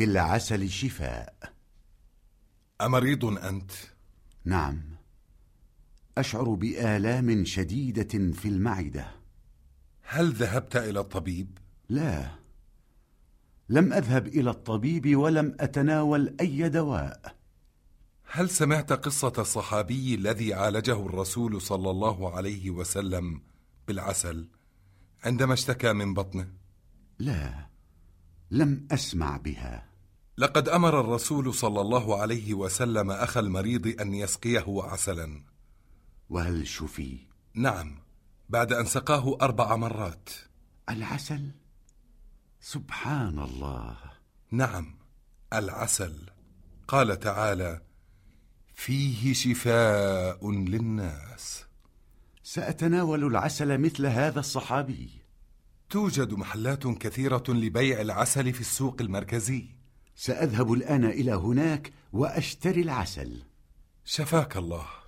في العسل شفاء. أمريض أنت؟ نعم. أشعر بآلام شديدة في المعدة. هل ذهبت إلى الطبيب؟ لا. لم أذهب إلى الطبيب ولم أتناول أي دواء. هل سمعت قصة الصحابي الذي عالجه الرسول صلى الله عليه وسلم بالعسل عندما اشتكى من بطنه؟ لا. لم أسمع بها. لقد أمر الرسول صلى الله عليه وسلم أخ المريض أن يسقيه عسلا. وهل شفي؟ نعم بعد أن سقاه أربع مرات. العسل؟ سبحان الله. نعم العسل. قال تعالى فيه شفاء للناس. سأتناول العسل مثل هذا الصحابي. توجد محلات كثيرة لبيع العسل في السوق المركزي. سأذهب الآن إلى هناك وأشتري العسل. شفاك الله.